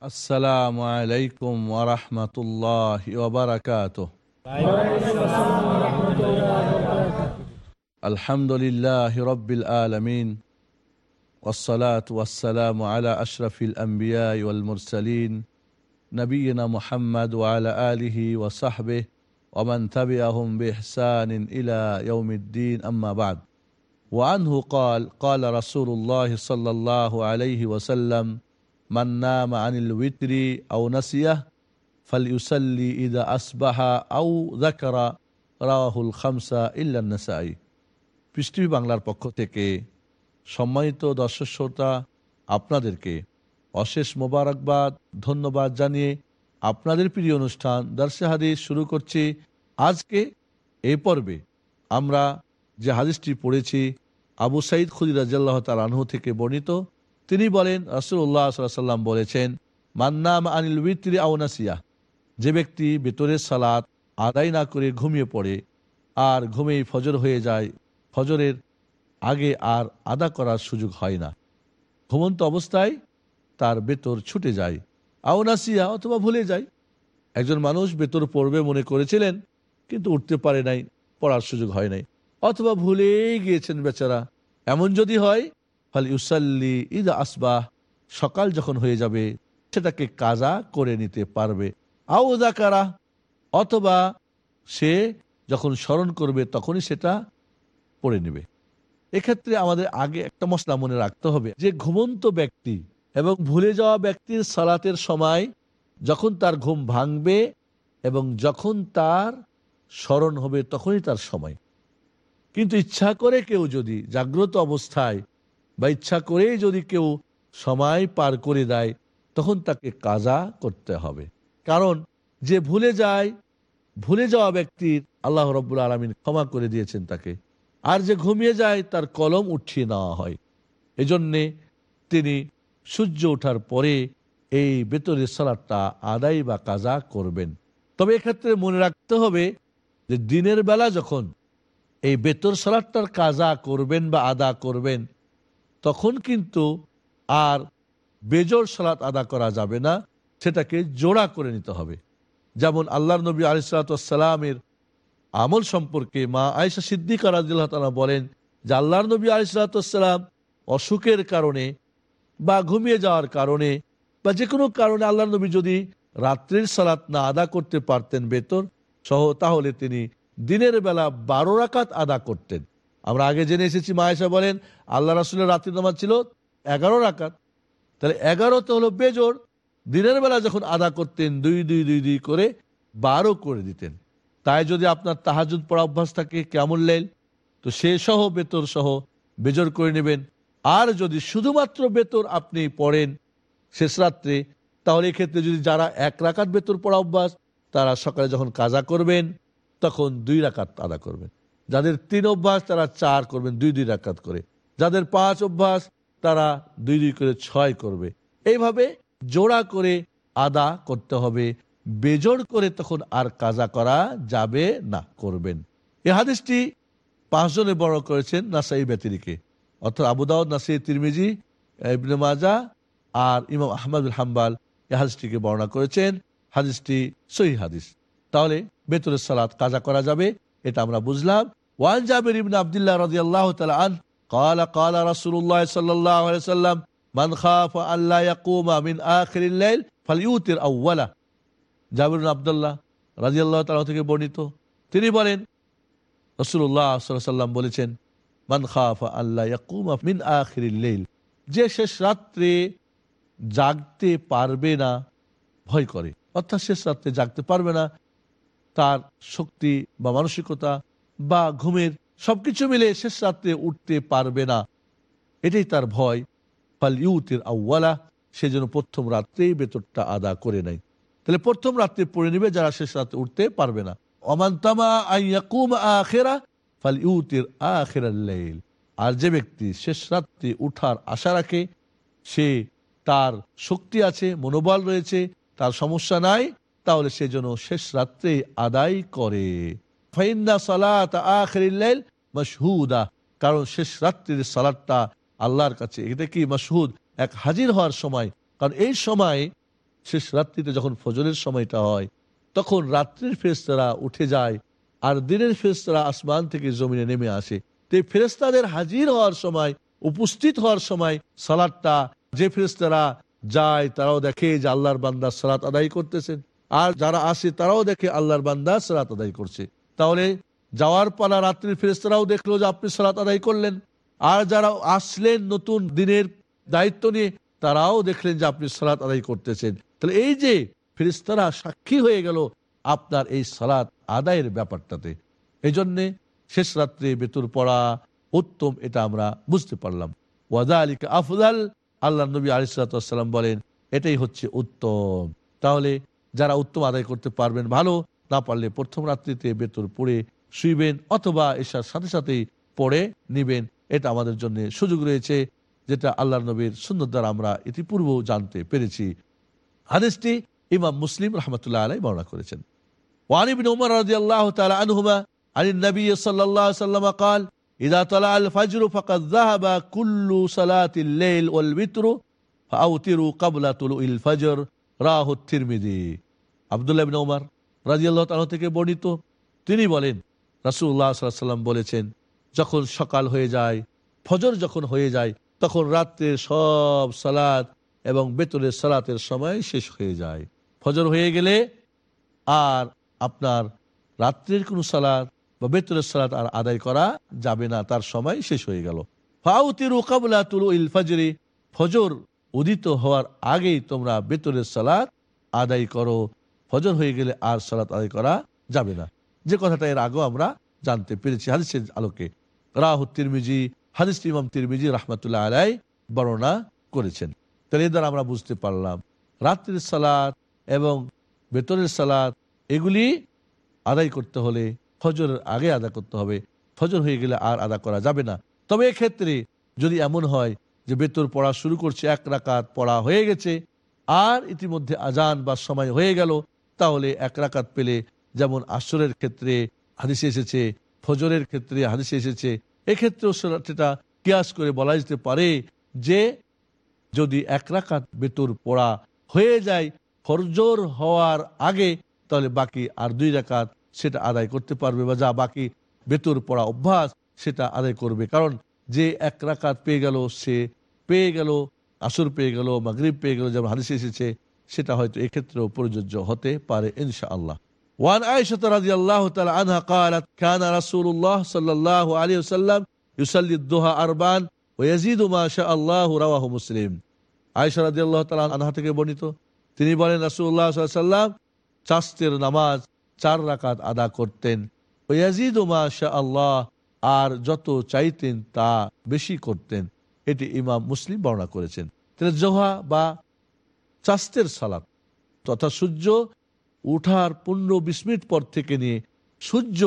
السلام عليكم ورحمة الله وبركاته. الحمد لله رب العالمين والصلاة والسلام على أشرف الأنبياء والمرسلين نبينا محمد وعلى آله وصحبه ومن تبعهم بإحسان إلى يوم الدين أما بعد. وعنه قال قال رسول الله صلى الله عليه وسلم মান্নাম আনিল আউ ইদা আসবাহা আউ রাহুল খামসা পৃষ্টি বাংলার পক্ষ থেকে সম্মানিত দর্শক শ্রোতা, আপনাদেরকে অশেষ মোবারকবাদ, ধন্যবাদ জানিয়ে আপনাদের প্রিয় অনুষ্ঠান দর্শাহাদি হাদিস শুরু করছি। আজকে এ পর্বে আমরা যে হাদিসটি পড়েছি, আবু সাইদ খুদিরাজ্লাহ তাল আনহু থেকে বর্ণিত তিনি বলেন রসুল্লাহ সাল্লাম বলেছেন মান্নাম আনিল উইত্রি আউনাসিয়া যে ব্যক্তি বেতরের সালাত আদায় না করে ঘুমিয়ে পড়ে আর ঘুমেই ফজর হয়ে যায়, ফজরের আগে আর আদা করার সুযোগ হয় না। ঘুমন্ত অবস্থায় তার বেতর ছুটে যায় আউনাসিয়া অথবা ভুলে যায়। একজন মানুষ বেতর পড়বে মনে করেছিলেন, কিন্তু উঠতে পারে নাই, পড়ার সুযোগ হয় নাই। অথবা ভুলেই গিয়েছেন বেচারা। এমন যদি হয় ফলে ইউসাল্লি ঈদ আসবাহ, সকাল যখন হয়ে যাবে সেটাকে কাজা করে নিতে পারবে। আও কারা অথবা সে যখন স্মরণ করবে, তখনই সেটা পড়ে নেবে। এক্ষেত্রে আমাদের আগে একটা মশলা মনে রাখতে হবে যে, ঘুমন্ত ব্যক্তি এবং ভুলে যাওয়া ব্যক্তির সালাতের সময় যখন তার ঘুম ভাঙবে এবং যখন তার স্মরণ হবে, তখনই তার সময়। কিন্তু ইচ্ছা করে কেউ যদি জাগ্রত অবস্থায় বা ইচ্ছা করেই যদি কেউ সময় পার করে দেয়, তখন তাকে কাজা করতে হবে। কারণ যে ভুলে যায়, ভুলে যাওয়া ব্যক্তির আল্লাহ রব্বুল আলমিন ক্ষমা করে দিয়েছেন তাকে। আর যে ঘুমিয়ে যায়, তার কলম উঠিয়ে নেওয়া হয়। এজন্যে তিনি সূর্য ওঠার পরে এই বেতরের সালাদটা আদায় বা কাজা করবেন। তবে এক্ষেত্রে মনে রাখতে হবে যে দিনের বেলা যখন এই বেতর সালাদটার কাজা করবেন বা আদা করবেন তখন কিন্তু আর বেজোর সালাত আদা করা যাবে না, সেটাকে জোড়া করে নিতে হবে। যেমন আল্লাহ নবী আলিসালামের আমল সম্পর্কে মা আয়সা সিদ্দিক রাজিল্লাহ বলেন যে আল্লাহর নবী আলিসালাম অসুখের কারণে বা ঘুমিয়ে যাওয়ার কারণে বা যে কোনো কারণে আল্লাহ নবী যদি রাত্রির সালাত না আদা করতে পারতেন বেতন, সহ তাহলে তিনি দিনের বেলা বারো রাকাত আদা করতেন। আমরা আগে জেনে এসেছি মায়েশা বলেন, আল্লাহ রাসুলের রাত্রি নামাজ ছিল এগারো রাকাত। তাহলে এগারোতে হলো বেজোর। দিনের বেলা যখন আদা করতেন, দুই দুই দুই দুই করে বারো করে দিতেন। তাই যদি আপনার তাহাজুদ পড়া অভ্যাস থাকে কেমন লেল তো সে সহ বেতর সহ বেজর করে নেবেন। আর যদি শুধুমাত্র বেতর আপনি পড়েন শেষ রাত্রে, তাহলে এক্ষেত্রে যদি যারা এক রাকাত বেতর পড়া অভ্যাস, তারা সকালে যখন কাজা করবেন, তখন দুই রাকাত আদা করবেন। যাদের তিন অভ্যাস, তারা চার করবেন, দুই দুই রাকাত করে। যাদের পাঁচ অভ্যাস, তারা দুই দুই করে ছয় করবে। এইভাবে জোড়া করে আদা করতে হবে। বেজোড় করে তখন আর কাজা করা যাবে না, করবেন। এ হাদিসটি পাঁচজনে বড় করেছেন নাসাই ব্যতিরিকে অর্থাৎ আবুদাউদ নাসাই তিরমিজি, ইবনে মাজা আর ইমাম আহমদুল হাম্বাল এ হাদিসটিকে বর্ণনা করেছেন। হাদিসটি সহি হাদিস। তাহলে বেতরের সালাত কাজা করা যাবে, এটা আমরা বুঝলাম। ওয়ান জাবির ইবনে আব্দুল্লাহ রাদিয়াল্লাহু তাআলা আন قال قال رسول الله صلى الله عليه وسلم من خاف أن لا يقوم من آخر الليل فليوتر أوله জাবির আবদুল্লাহ রাজিয়াল্লাহ তালা থেকে বর্ণিত তিনি বলেন রসুল্লাহ সাল্লাম বলেছেন মান খাফা আল্লাহ ইয়াকুমা মিন আখিরিল যে শেষ রাত্রে জাগতে পারবে না ভয় করে অর্থাৎ শেষ রাত্রে জাগতে পারবে না তার শক্তি বা মানসিকতা বা ঘুমের সবকিছু মিলে শেষ রাত্রে উঠতে পারবে না। এটাই তার ভয়। ফাল ইউতের আউ্বালা যেন প্রথম রাত্রেই বেতনটা আদা করে নেয়। তাহলে প্রথম রাত্রে পড়ে নেবে যারা শেষ রাতে উঠতে পারবে না। অমান্তামা আখেরা, ফাল ইউতের আখেরাল্লাইল আর যে ব্যক্তি শেষ রাত্রে উঠার আশা রাখে, সে তার শক্তি আছে, মনোবল রয়েছে, তার সমস্যা নাই, তাহলে সে যেন শেষ রাত্রে আদায় করে। ফাইন্না সালাত কারণ শেষ রাত্রির সালাদটা আল্লাহর কাছে, এটা কি মশহুদ? এক হাজির হওয়ার সময়। কারণ এই সময়, শেষ রাত্রিতে যখন ফজরের সময়টা হয়, তখন রাত্রির ফেরেস্তারা উঠে যায় আর দিনের ফেরেস্তারা আসমান থেকে জমিনে নেমে আসে। তো এই ফেরেস্তাদের হাজির হওয়ার সময়, উপস্থিত হওয়ার সময় সালাদটা যে ফেরেস্তারা যায়, তারাও দেখে যে আল্লাহর বান্দা সালাত আদায় করতেছেন। আর যারা আসে, তারাও দেখে আল্লাহর বান্দা সালাত আদায় করছে। তাহলে যাওয়ার পালা রাত্রির ফেরেস্তারাও দেখল যে আপনি সালাত আদায় করলেন। আর যারা আসলেন নতুন দিনের দায়িত্ব নিয়ে, তারাও দেখলেন যে আপনি সালাত আদায় করতেছেন। তাহলে এই যে ফেরিস্তারা সাক্ষী হয়ে গেল আপনার এই সালাত আদায়ের ব্যাপারটাতে এই জন্যে শেষ রাত্রে বেতুর পড়া উত্তম, এটা আমরা বুঝতে পারলাম। ওয়াদা আলীকে আফজাল, আল্লাহ নবী আলিসাল্লাম বলেন, এটাই হচ্ছে উত্তম। তাহলে যারা উত্তম আদায় করতে পারবেন ভালো না পারলে প্রথম রাত্রিতে বেতর পড়ে শুইবেন অথবা এসার সাথে সাথেই পড়ে নিবেন এটা আমাদের জন্য সুযোগ রয়েছে যেটা আল্লাহ নবীর সুন্দর দ্বারা আমরা ইতিপূর্ব জানতে পেরেছি হাদিসটি ইমাম মুসলিম রহমতুল্লাহ আলাই বর্ণনা করেছেন ওয়ানিবিন উমর রাজি আল্লাহ তালা আনহুমা عن النبي صلى الله عليه وسلم قال إذا طلع الفجر فقد ذهب كل صلاة الليل والوتر فأوتروا قبل طلوع الفجر রাহ তিরমিদি আবদুল্লাহ বিন ওমর তাআলা থেকে বর্ণিত, তিনি বলেন সাল্লাল্লাহু সাল্লাম বলেছেন, যখন সকাল হয়ে যায়, ফজর যখন হয়ে যায়, তখন রাত্রের সব সালাত এবং বেতনের সালাতের সময় শেষ হয়ে যায়। ফজর হয়ে গেলে আর আপনার রাত্রের কোনো সালাত বা বেতনের সালাত আর আদায় করা যাবে না, তার সময় শেষ হয়ে গেল। ফাউতিরু কাবলা তুলু ইল ফজরি, ফজর উদিত হওয়ার আগেই তোমরা বেতনের সালাত আদায় করো। ফজর হয়ে গেলে আর সালাত আদায় করা যাবে না। যে কথাটা এর আগেও আমরা জানতে পেরেছি হাদিসের আলোকে। রাহ তিরমিজি হাদিস ইমাম তিরমিজি রহমতুল্লাহ আলাই বর্ণনা করেছেন। তাহলে এর দ্বারা আমরা বুঝতে পারলাম, রাত্রির সালাদ এবং বেতনের সালাদ এগুলি আদায় করতে হলে ফজরের আগে আদা করতে হবে। ফজর হয়ে গেলে আর আদা করা যাবে না। তবে এক্ষেত্রে যদি এমন হয় যে বেতর পড়া শুরু করছে, এক রাকাত পড়া হয়ে গেছে, আর ইতিমধ্যে আজান বা সময় হয়ে গেল তাহলে এক রাকাত পেলে যেমন আসরের ক্ষেত্রে হাদিসে এসেছে, ফজরের ক্ষেত্রে হাদিসে এসেছে, এক্ষেত্রেও সেটা কিয়াস করে বলা যেতে পারে যে যদি এক রাকাত বেতর পড়া হয়ে যায় ফরজর হওয়ার আগে, তাহলে বাকি আর দুই রাকাত সেটা আদায় করতে পারবে বা যা বাকি বেতর পড়া অভ্যাস সেটা আদায় করবে। কারণ যে এক রাকাত পেয়ে গেল, সে পেয়ে গেল, আসর পেয়ে গেল, মাগরিব পেয়ে গেল, যেমন হাদিসে এসেছে সেটা হয়তো এক্ষেত্রেও প্রযোজ্য হতে পারে ইনশা আল্লাহ وعن عائشة رضي الله تعالى عنها قالت كان رسول الله صلى الله عليه وسلم يصلي الضحى أربعا ويزيد ما شاء الله رواه مسلم আয়েশা রাজি আল্লাহ তালা আনহা থেকে বর্ণিত তিনি বলেন রাসুল্লাহ সাল্লাম চাস্তের নামাজ চার রাকাত আদা করতেন ওয়াজিদ মা শাহ আল্লাহ আর যত চাইতেন তা বেশি করতেন এটি ইমাম মুসলিম বর্ণনা করেছেন তাহলে জোহা বা চাস্তের সালাত, তথা সূর্য উঠার পনেরো বিশ মিনিট পর থেকে নিয়ে সূর্য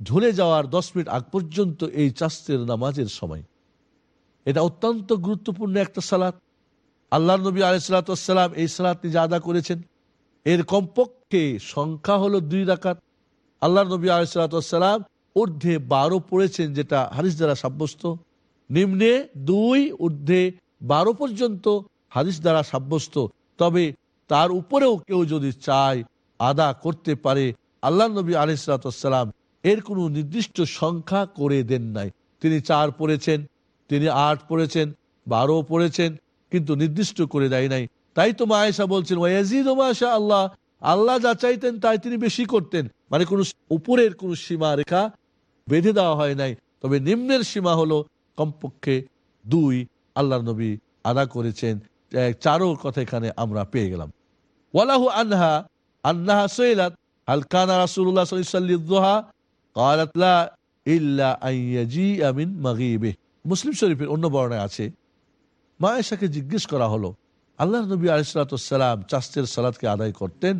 ঢলে যাওয়ার দশ মিনিট আগ পর্যন্ত এই চাস্তের নামাজের সময়। এটা অত্যন্ত গুরুত্বপূর্ণ একটা সালাত। আল্লাহ নবী আলাইসালাম এই সালাত নিজে আদা করেছেন। এর কমপক্ষে সংখ্যা হলো দুই রাকাত। আল্লাহ নবী আলাইসালাম ঊর্ধ্বে বারো পড়েছেন, যেটা হারিস দ্বারা সাব্যস্ত। নিম্নে দুই, ঊর্ধ্বে বারো পর্যন্ত হারিস দ্বারা সাব্যস্ত। তবে তার উপরেও কেউ যদি চায় আদা করতে পারে, আল্লাহ নবী আলিসালাম এর কোনো নির্দিষ্ট সংখ্যা করে দেন নাই। তিনি চার পড়েছেন, তিনি আট পড়েছেন, বারো পড়েছেন, কিন্তু নির্দিষ্ট করে দেয় নাই। তাই তো মায়েশা বলছেন ওয়াজিদ আল্লাহ আল্লাহ যা চাইতেন তাই তিনি বেশি করতেন। মানে কোন উপরের কোন সীমা রেখা বেঁধে দেওয়া হয় নাই। তবে নিম্নের সীমা হলো কমপক্ষে দুই আল্লাহ নবী আদা করেছেন। চারো কথা এখানে আমরা পেয়ে গেলাম। ওয়ালাহু আনহা আন্নাহা সৈলাত হালকানা রাসুল্লাহ সাল্লিদোহা কালাতলা ইল্লা আইয়াজি আমিন মাগিবে মুসলিম শরীফের অন্য বর্ণায় আছে, মায়েশাকে জিজ্ঞেস করা হলো আল্লাহ নবী আলিসালাম চাষের সালাদকে আদায় করতেন?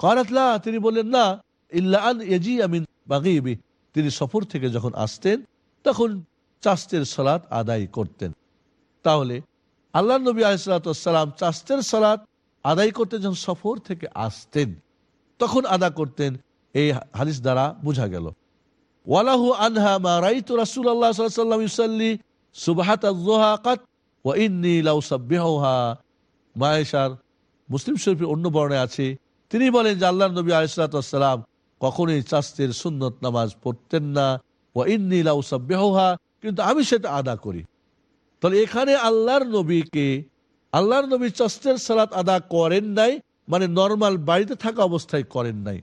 কারাতলা তিনি বললেন, না, ইল্লা আন এজি আমিন বাগিবি তিনি সফর থেকে যখন আসতেন, তখন চাষের সালাত আদায় করতেন। তাহলে আল্লাহ নবী আলিসালাম চাস্তের সালাত আদায় করতেন যখন সফর থেকে আসতেন, তখন আদা করতেন, এই হাদিস দ্বারা বোঝা গেল। ওয়ালাহু আনহা মা রাইতু রাসূলুল্লাহ সাল্লাল্লাহু আলাইহি ইউসাল্লি সুবহাত আয-যুহা কাত, ওয়া ইন্নী লাউ মায়েশার মুসলিম শরীফের অন্য বর্ণে আছে, তিনি বলেন যে আল্লাহ নবী আলিসাল্লাম কখনোই চাস্তের সুন্নত নামাজ পড়তেন না ও ইন্নিলাউসাব্যাহা কিন্তু আমি সেটা আদা করি। তাহলে এখানে আল্লাহর নবীকে, আল্লাহর নবী চাস্তের সালাত আদা করেন নাই মানে নর্মাল বাড়িতে থাকা অবস্থায় করেন নাই।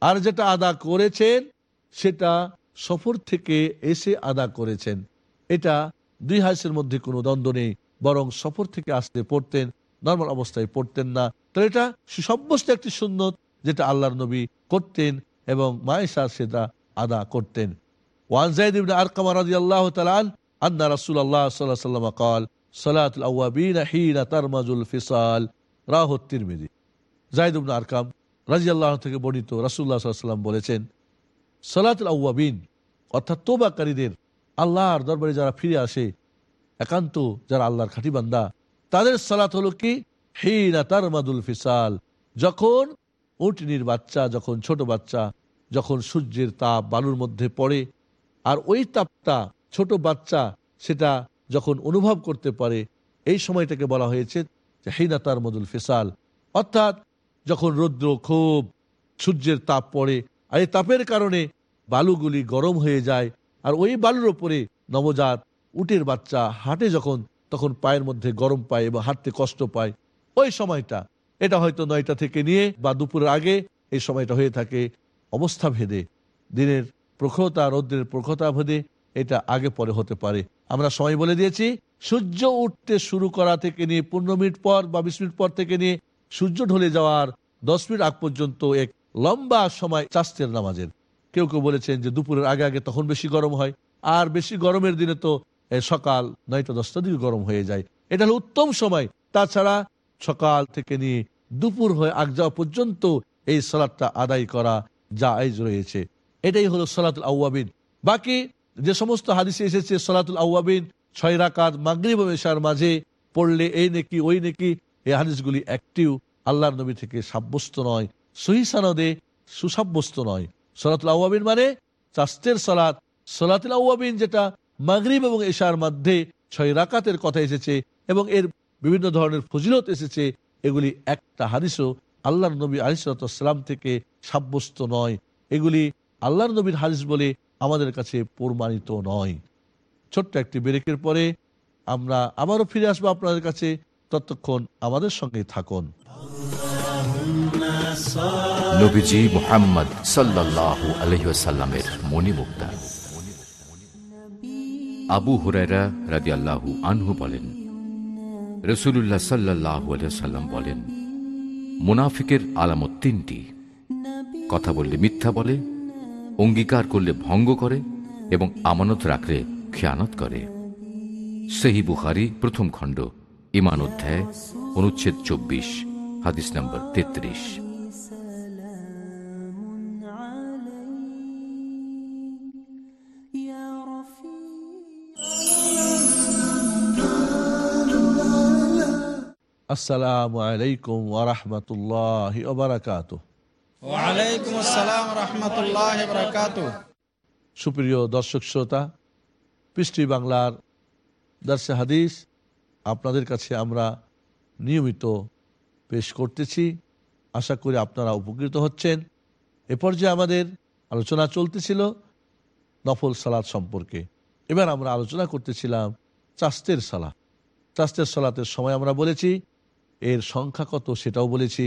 আর যেটা আদা করেছেন, সেটা সফর থেকে এসে আদা করেছেন। এটা দুই হাসের মধ্যে কোনো দ্বন্দ্ব নেই, বরং সফর থেকে আসতে পড়তেন নর্মাল অবস্থায় পড়তেন না। তাহলে এটা সুসব্যস্ত একটি সুন্নত যেটা আল্লাহর নবী করতেন এবং মায়েশা সেটা আদা করতেন। ওয়ান জাইদ ইবনে আরকামা রাদিয়াল্লাহু তাআলা আন্না আল্লাহ তারমাজুল ফিসাল মেদি আরকাম থেকে বর্ণিত রাসুল্লাহ সাল্লাম বলেছেন আল্লাহর দরবারে যারা ফিরে আসে, একান্ত যারা আল্লাহর খাঁটি বান্দা, তাদের সালাত হলো কি? তারমাদুল ফিসাল, যখন উটনির বাচ্চা, যখন ছোট বাচ্চা, যখন সূর্যের তাপ বালুর মধ্যে পড়ে, আর ওই তাপটা ছোট বাচ্চা সেটা যখন অনুভব করতে পারে, এই সময়টাকে বলা হয়েছে হিনা তারমাদুল ফিসাল। অর্থাৎ যখন রৌদ্র খুব, সূর্যের তাপ পড়ে, আর এই তাপের কারণে বালুগুলি গরম হয়ে যায়, আর ওই বালুর ওপরে নবজাত উটের বাচ্চা হাঁটে যখন, তখন পায়ের মধ্যে গরম পায় এবং হাঁটতে কষ্ট পায়। ওই সময়টা, এটা হয়তো নয়টা থেকে নিয়ে বা দুপুরের আগে এই সময়টা হয়ে থাকে অবস্থা ভেদে দিনের প্রখরতা, রৌদ্রের প্রখরতা ভেদে এটা আগে পরে হতে পারে। আমরা সময় বলে দিয়েছি, সূর্য উঠতে শুরু করা থেকে নিয়ে পনেরো মিনিট পর বা বিশ মিনিট পর থেকে নিয়ে সূর্য ঢলে যাওয়ার দশ মিনিট আগ পর্যন্ত এক লম্বা সময় চাস্তের নামাজের। কেউ কেউ বলেছেন যে দুপুরের আগে আগে তখন বেশি গরম হয়, আর বেশি গরমের দিনে তো সকাল নয়টা দশটা দিকে গরম হয়ে যায়। এটা হলো উত্তম সময়। তাছাড়া সকাল থেকে নিয়ে দুপুর হয়ে আগ যাওয়া পর্যন্ত এই সালাদটা আদায় করা যা আইজ রয়েছে। এটাই হলো সালাতুল আউয়াবিন। বাকি যে সমস্ত হাদিসে এসেছে, সলাতুল আউয়াবিন, ছয় রাকাত মাগরিব এশার মাঝে পড়লে এই নাকি, ওই নাকি, এই হাদিসগুলি একটিও আল্লাহর নবী থেকে সাব্যস্ত নয়, সহি সানদে সুসাব্যস্ত নয়। সলাতুল আউয়াবিন মানে চাস্তের সালাত। সলাতুল আউয়াবিন যেটা মাগরিব এবং এশার মধ্যে ছয় রাকাতের কথা এসেছে এবং এর বিভিন্ন ধরনের ফজিলত এসেছে, এগুলি একটা হাদিসও আল্লাহর নবী আলিসাল্লাম থেকে সাব্যস্ত নয়। এগুলি আল্লাহর নবীর হাদিস বলে আমাদের কাছে প্রমাণিত নয়। ছোট্ট একটি ব্রেকের পরে আমরা আবারও ফিরে আসব আপনাদের কাছে। ততক্ষণ আমাদের সঙ্গে থাকুন। নবীজি মোহাম্মদ সাল্লাল্লাহু আলহিসাল্লামের মণিমুক্তা। আবু হুরায়রা রাজি আল্লাহু আনহু বলেন রসুল্লাহ সাল্লাহ সাল্লাম বলেন, মুনাফিকের আলামত তিনটি। কথা বললে মিথ্যা বলে অঙ্গীকার করলে ভঙ্গ করে এবং আমানত রাখলে খেয়ানত করে। সেহি বুখারি, প্রথম খণ্ড, ইমান অধ্যায়, অনুচ্ছেদ চব্বিশ, হাদিস নম্বর তেত্রিশ। আসসালামু আলাইকুম ওরহমতুল্লাহ ওবরাকাত সুপ্রিয় দর্শক শ্রোতা পৃষ্টি বাংলার দর্শে হাদিস আপনাদের কাছে আমরা নিয়মিত পেশ করতেছি। আশা করি আপনারা উপকৃত হচ্ছেন। এ পর্যায়ে আমাদের আলোচনা চলতেছিল নফল সালাদ সম্পর্কে। এবার আমরা আলোচনা করতেছিলাম চাস্তের সালাদ চাস্তের সালাতের সময় আমরা বলেছি, এর সংখ্যা কত সেটাও বলেছি।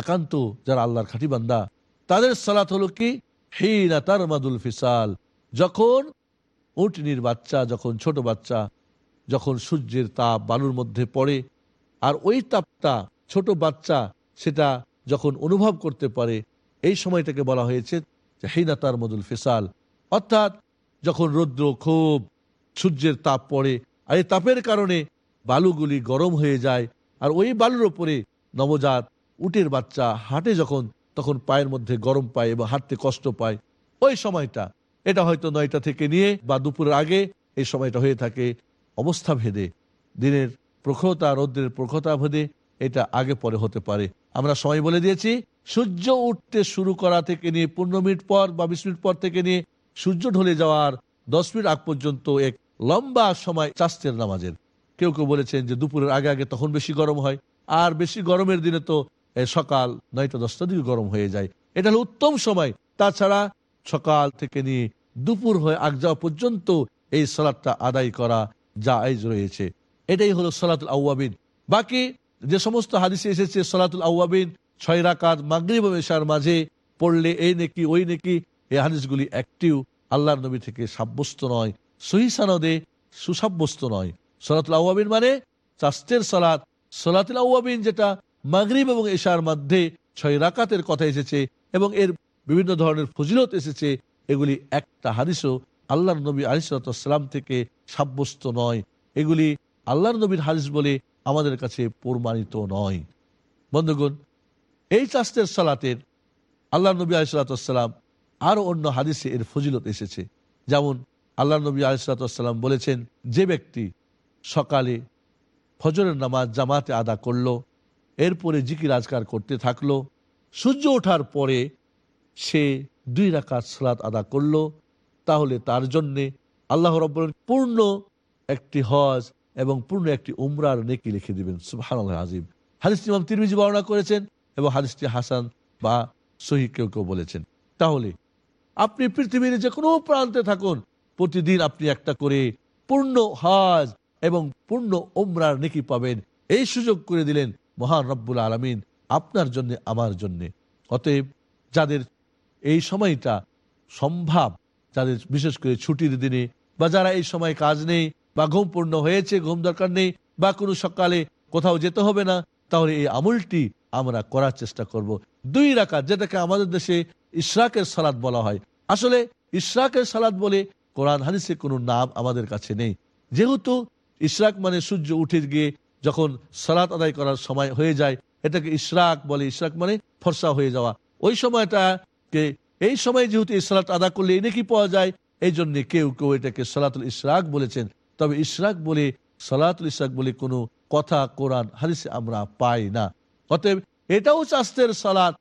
একান্ত যারা আল্লাহর খাঁটি বান্দা, তাদের সালাত হলো কি? হিনা তারমাদুল ফিসাল। যখন উটনির বাচ্চা, যখন ছোট বাচ্চা, যখন সূর্যের তাপ বালুর মধ্যে পড়ে, আর ওই তাপটা ছোট বাচ্চা সেটা যখন অনুভব করতে পারে, এই সময়টাকে বলা হয়েছে যে তার তারমাদুল ফিসাল। অর্থাৎ যখন রৌদ্র খুব, সূর্যের তাপ পড়ে, আর এই তাপের কারণে বালুগুলি গরম হয়ে যায়, আর ওই বালুর ওপরে নবজাত উটের বাচ্চা হাঁটে যখন, তখন পায়ের মধ্যে গরম পায় এবং হাঁটতে কষ্ট পায়। ওই সময়টা, এটা হয়তো নয়টা থেকে নিয়ে বা দুপুরের আগে এই সময়টা হয়ে থাকে অবস্থা ভেদে দিনের প্রখরতা, রৌদ্রের প্রখরতা ভেদে এটা আগে পরে হতে পারে। আমরা সময় বলে দিয়েছি, সূর্য উঠতে শুরু করা থেকে নিয়ে পনেরো মিনিট পর বা বিশ মিনিট পর থেকে নিয়ে সূর্য ঢলে যাওয়ার দশ মিনিট আগ পর্যন্ত এক লম্বা সময় চাস্তের নামাজের। কেউ কেউ বলেছেন যে দুপুরের আগে আগে তখন বেশি গরম হয়। আর বেশি গরমের দিনে তো সকাল নয়টা দশটা দিকে গরম হয়ে যায়, এটা হলো উত্তম সময়। তাছাড়া সকাল থেকে নিয়ে দুপুর হয়ে আগ যাওয়া পর্যন্ত এই সালাদটা আদায় করা যা আইজ রয়েছে। এটাই হলো সালাতুল আউয়াবিন। বাকি যে সমস্ত হাদিসে এসেছে, সালাতুল আউয়াবিন ছয় রাকাত মাগরিব মেশার মাঝে পড়লে এই নেকি, ওই নেকি এই হাদিসগুলি একটিও আল্লাহর নবী থেকে সাব্যস্ত নয়, সহি সানদে সুসাব্যস্ত নয়। সালাতুল আউয়াবিন মানে চাস্তের সালাত। সালাতুল আউয়াবিন যেটা মাগরিব এবং এশার মধ্যে ছয় রাকাতের কথা এসেছে এবং এর বিভিন্ন ধরনের ফজিলত এসেছে। এগুলি একটা হাদিসও আল্লাহর নবী আলিসাল্লাম থেকে সাব্যস্ত নয়। এগুলি আল্লাহর নবীর হাদিস বলে আমাদের কাছে প্রমাণিত নয়। বন্ধুগণ, এই চাস্তের সালাতের আল্লাহ নবী আলিসাল্লাম আরও অন্য হাদিসে এর ফজিলত এসেছে। যেমন আল্লাহ নবী আলিসাল্লাম বলেছেন, যে ব্যক্তি সকালে ফজরের নামাজ জামাতে আদা করল এরপরে জিকির আজকার করতে থাকল। সূর্য ওঠার পরে সে দুই রাকাত সালাত আদা করল। তাহলে তার জন্যে আল্লাহ রব্বর পূর্ণ একটি হজ এবং পূর্ণ একটি উমরার নেকি লিখে দিবেন। সুবহান আজিম হাদিসটি ইমাম তিরমিজি বর্ণনা করেছেন এবং হাদিসটি হাসান বা সহি কেউ কেউ বলেছেন। তাহলে আপনি পৃথিবীর যে কোনো প্রান্তে থাকুন, প্রতিদিন আপনি একটা করে পূর্ণ হজ এবং পূর্ণ ওমরার নেকি পাবেন। এই সুযোগ করে দিলেন মহান রব্বুল আলমিন আপনার জন্য, আমার জন্য। অতএব যাদের এই সময়টা সম্ভব, যাদের বিশেষ করে ছুটির দিনে, বা যারা এই সময় কাজ নেই, বা ঘুম পূর্ণ হয়েছে, ঘুম দরকার নেই, বা কোনো সকালে কোথাও যেতে হবে না, তাহলে এই আমলটি আমরা করার চেষ্টা করব। দুই রাকাত, যেটাকে আমাদের দেশে ইশরাকের সালাদ বলা হয়। আসলে ইশরাকের সালাদ বলে কোরআন হাদিসে কোনো নাম আমাদের কাছে নেই। যেহেতু ইশরাক মানে সূর্য উঠে গিয়ে যখন সালাত আদায় করার সময় হয়ে যায়, এটাকে ইশরাক বলে। ইশরাক মানে ফর্সা হয়ে যাওয়া। ওই সময়টাকে, এই সময় যেহেতু এই সালাত আদা করলে এনে কি পাওয়া যায়, এই জন্য কেউ কেউ এটাকে সালাতুল ইশরাক বলেছেন। তবে ইশরাক বলে, সালাতুল ইশরাক বলে কোনো কথা কোরআন, হাদিসে আমরা পাই না। অতএব এটাও চাস্তের সালাত।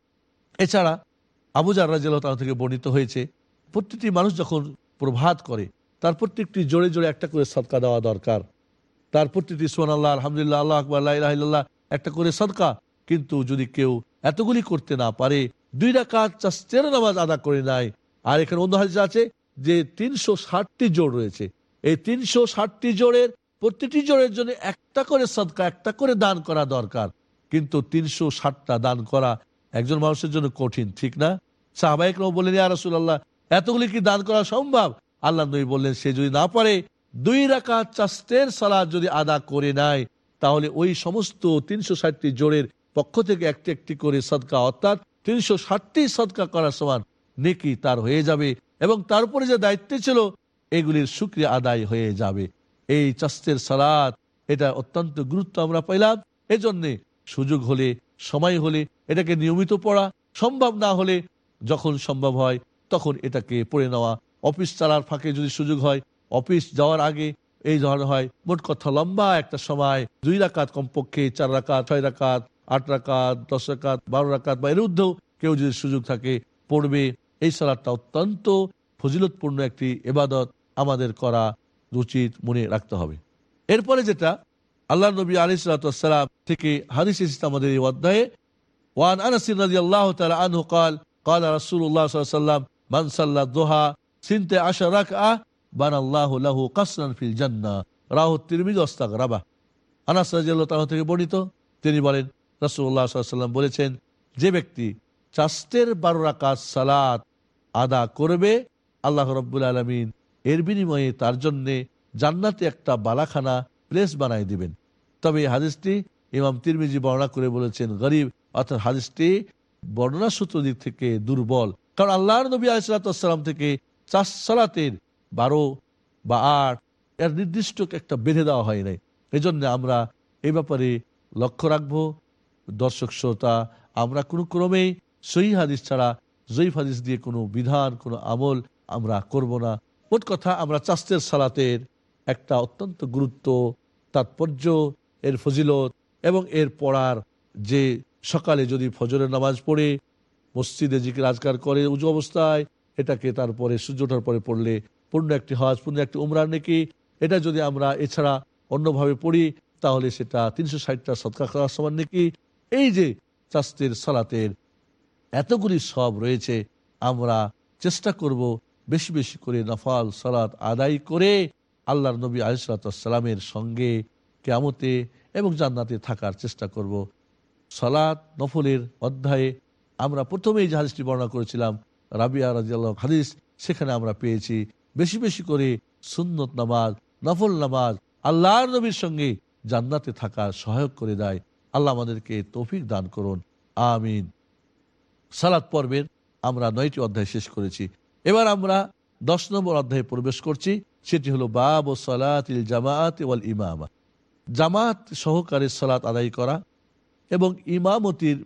এছাড়া আবুজার রাজিয়াল থেকে বর্ণিত হয়েছে, প্রত্যেকটি মানুষ যখন প্রভাত করে, তার প্রত্যেকটি জোরে জোরে একটা করে সদকা দেওয়া দরকার। তার প্রতিটি সোহান আল্লাহ, আলহামদুলিল্লাহ, আল্লাহ আকবর আল্লাহ একটা করে সদকা। কিন্তু যদি কেউ এতগুলি করতে না পারে, দুই রাকাত চাস্তের নামাজ আদা করে নাই আর এখানে অন্য হাদিস আছে যে তিনশো ষাটটি জোড় রয়েছে। এই তিনশো ষাটটি জোড়ের প্রতিটি জোড়ের জন্য একটা করে সদকা, একটা করে দান করা দরকার। কিন্তু তিনশো ষাটটা দান করা একজন মানুষের জন্য কঠিন, ঠিক না? সাহবাহিকরাও বললেন, ইয়া রাসূলুল্লাহ, এতগুলি কি দান করা সম্ভব? আল্লাহ নবী বললেন, সে যদি না পারে দুই রাকাত চাস্তের সালাদ যদি আদা করে নেয়, তাহলে ওই সমস্ত তিনশো ষাটটি জোরের পক্ষ থেকে একটি একটি করে সদকা, অর্থাৎ তিনশো ষাটটি সদকা করার সমান নেকি তার হয়ে যাবে এবং তারপরে যে দায়িত্ব ছিল, এগুলির সুক্রিয়া আদায় হয়ে যাবে। এই চাস্তের সালাদ, এটা অত্যন্ত গুরুত্ব আমরা পাইলাম। এজন্যে সুযোগ হলে, সময় হলে এটাকে নিয়মিত পড়া, সম্ভব না হলে যখন সম্ভব হয়, তখন এটাকে পড়ে নেওয়া। অফিস চালার ফাঁকে যদি সুযোগ হয় অফিস যাওয়ার আগে এই ধরনের হয় মোট কথা লম্বা একটা সময় দুই রাকাত কমপক্ষে চার রাকাত ছয় রাকাত আট রাকাত দশ রাকাত বারো রাকাত বা এর ঊর্ধ্বেও কেউ যদি সুযোগ থাকে পড়বে এই সালাদটা অত্যন্ত ফজিলতপূর্ণ একটি এবাদত আমাদের করা উচিত মনে রাখতে হবে এরপরে যেটা আল্লাহ নবী আলী সালাম থেকে হাদিস এসেছে আমাদের এই অধ্যায়ে ওয়ান আনাস রাদিয়াল্লাহু তাআলা আনহু قال قال رسول الله صلى الله عليه وسلم من صلى الضحى سنت عشر ركعه বানাল্লাহু কাসরান ফিল জান্না রাহ রাবা আনাস থেকে বর্ণিত, তিনি বলেন রসুল্লাহ বলেছেন, যে ব্যক্তি চাস্তের বারো রাকাত সালাত আদা করবে, আল্লাহ রব্বুল আলমিন এর বিনিময়ে তার জন্যে জান্নাতে একটা বালাখানা প্লেস বানাই দিবেন। তবে এই হাদিসটি ইমাম তিরমিজি বর্ণনা করে বলেছেন, গরিব, অর্থাৎ হাদিসটি বর্ণনা সূত্র দিক থেকে দুর্বল। কারণ আল্লাহর নবী আলাইসালাম থেকে চাষ সালাতের বারো বা আট, এর নির্দিষ্ট একটা বেঁধে দেওয়া হয় নাই। এই জন্য আমরা এই ব্যাপারে লক্ষ্য রাখব। দর্শক, শ্রোতা, আমরা কোনো ক্রমেই সহি হাদিস ছাড়া, জয়ীফ হাদিস দিয়ে কোনো বিধান, কোনো আমল আমরা করব না। মোট কথা, আমরা চাস্তের সালাতের একটা অত্যন্ত গুরুত্ব, তাৎপর্য, এর ফজিলত এবং এর পড়ার যে সকালে যদি ফজরের নামাজ পড়ে, মসজিদে জিকির আজকার করে উঁচু অবস্থায়, এটাকে তারপরে সূর্য ওঠার পরে পড়লে পূর্ণ একটি হজ, পূর্ণ একটি উমরার নাকি। এটা যদি আমরা এছাড়া অন্যভাবে পড়ি, তাহলে সেটা তিনশো ষাটটা সৎকা করার সমান নাকি। এই যে চাস্তের সালাতের এতগুলি সব রয়েছে, আমরা চেষ্টা করব বেশি বেশি করে নফাল সালাত আদায় করে আল্লাহর নবী আলিসালামের সঙ্গে কেয়ামতে এবং জান্নাতে থাকার চেষ্টা করব। সালাত নফলের অধ্যায়ে আমরা প্রথমেই যে হাদিসটি বর্ণনা করেছিলাম, রাবিয়া রাজিয়াল্লাহ হাদিস, সেখানে আমরা পেয়েছি বেশি বেশি করে সুন্নত নামাজ, নফল নামাজ আল্লাহর নবীর সঙ্গে জান্নাতে থাকা সহায়ক করে দেয়। আল্লাহ আমাদেরকে তৌফিক দান করুন। আমিন। সালাত পর্বের আমরা নয়টি অধ্যায় শেষ করেছি। এবার আমরা দশ নম্বর অধ্যায়ে প্রবেশ করছি। সেটি হলো বাব ও সালাতিল জামাত ওয়াল ইমামা। জামাত সহকারে সালাত আদায় করা এবং ইমামতির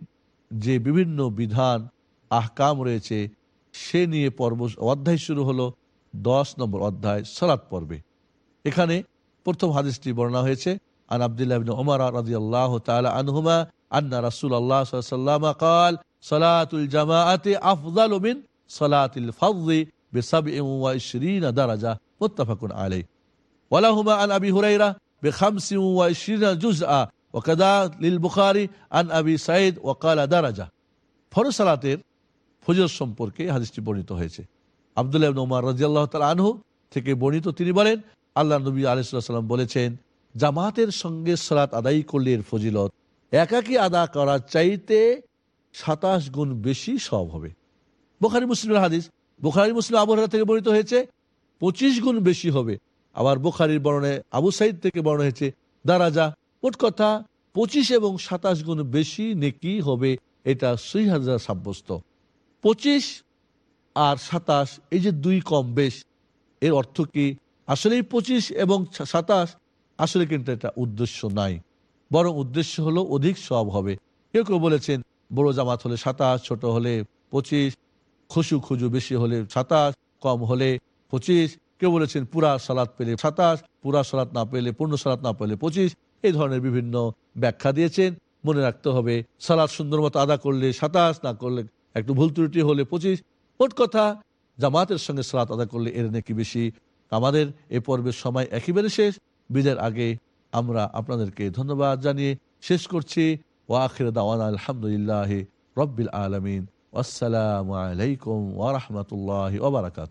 যে বিভিন্ন বিধান, আহকাম রয়েছে, সে নিয়ে পর্ব অধ্যায় শুরু হলো। দশ নম্বর অধ্যায় সালাত পর্বে এখানে প্রথম হাদিসটি বর্ণনা হয়েছে আন আব্দুল্লাহ ইবনে ওমর রাদিয়াল্লাহু তাআলা আনহুমা আন্না রাসূলুল্লাহ সাল্লাল্লাহু আলাইহি ওয়াসাল্লাম قال صلاة الجماعة أفضل من صلاة الفضل بسبع وعشرين درجة متفق عليه ولهما عن أبي هريرة بخمس وعشرين جزءا وكذا للبخاري عن أبي سعيد وقال درجة ফরজ সালাতের ফজর সম্পর্কে হাদিসটি বর্ণিত হয়েছে আবদুল্লাহ ইবনে ওমর রাদিয়াল্লাহু তাআলা আনহু থেকে বর্ণিত তিনি বলেন, আল্লাহ নবী আলাইহিস সালাম বলেছেন, জামাতের সঙ্গে সালাত আদায় করলে এর ফজিলত। একাকী আদা করার চাইতে সাতাশ গুণ বেশি সব হবে। বোখারি মুসলিমের হাদিস, বোখারি মুসলিম আবহাওয়া থেকে বর্ণিত হয়েছে, পঁচিশ গুণ বেশি হবে। আবার বোখারির বর্ণে আবু সাইদ থেকে বর্ণ হয়েছে, দারাজা, মোট কথা পঁচিশ এবং সাতাশ গুণ বেশি নেকি হবে, এটা সই হাজার সাব্যস্ত। পঁচিশ আর সাতাশ, এই যে দুই কম বেশ, এর অর্থ কি? আসলে পঁচিশ এবং সাতাশ আসলে কিন্তু এটা উদ্দেশ্য নাই। বরং উদ্দেশ্য হলো অধিক সব হবে। কেউ কেউ বলেছেন, বড় জামাত হলে সাতাশ, ছোট হলে পঁচিশ খুশু খুজু বেশি হলে সাতাশ, কম হলে পঁচিশ। কেউ বলেছেন, পুরা সালাত পেলে সাতাশ, পুরা সালাত না পেলে, পূর্ণ সালাত না পেলে পঁচিশ। এই ধরনের বিভিন্ন ব্যাখ্যা দিয়েছেন। মনে রাখতে হবে সালাদ সুন্দর মতো আদা করলে সাতাশ, না করলে একটু ভুল ত্রুটি হলে পঁচিশ। মোট কথা, জামাতের সঙ্গে সালাত আদা করলে এর নাকি বেশি। আমাদের এ পর্বের সময় একেবারে শেষ। বিদের আগে আমরা আপনাদেরকে ধন্যবাদ জানিয়ে শেষ করছি। ওয়াখির দাওয়ান আলহামদুলিল্লাহ রব্বিল আলমিন। আসসালামু আলাইকুম ওরহমতুল্লাহ ওবরাকাত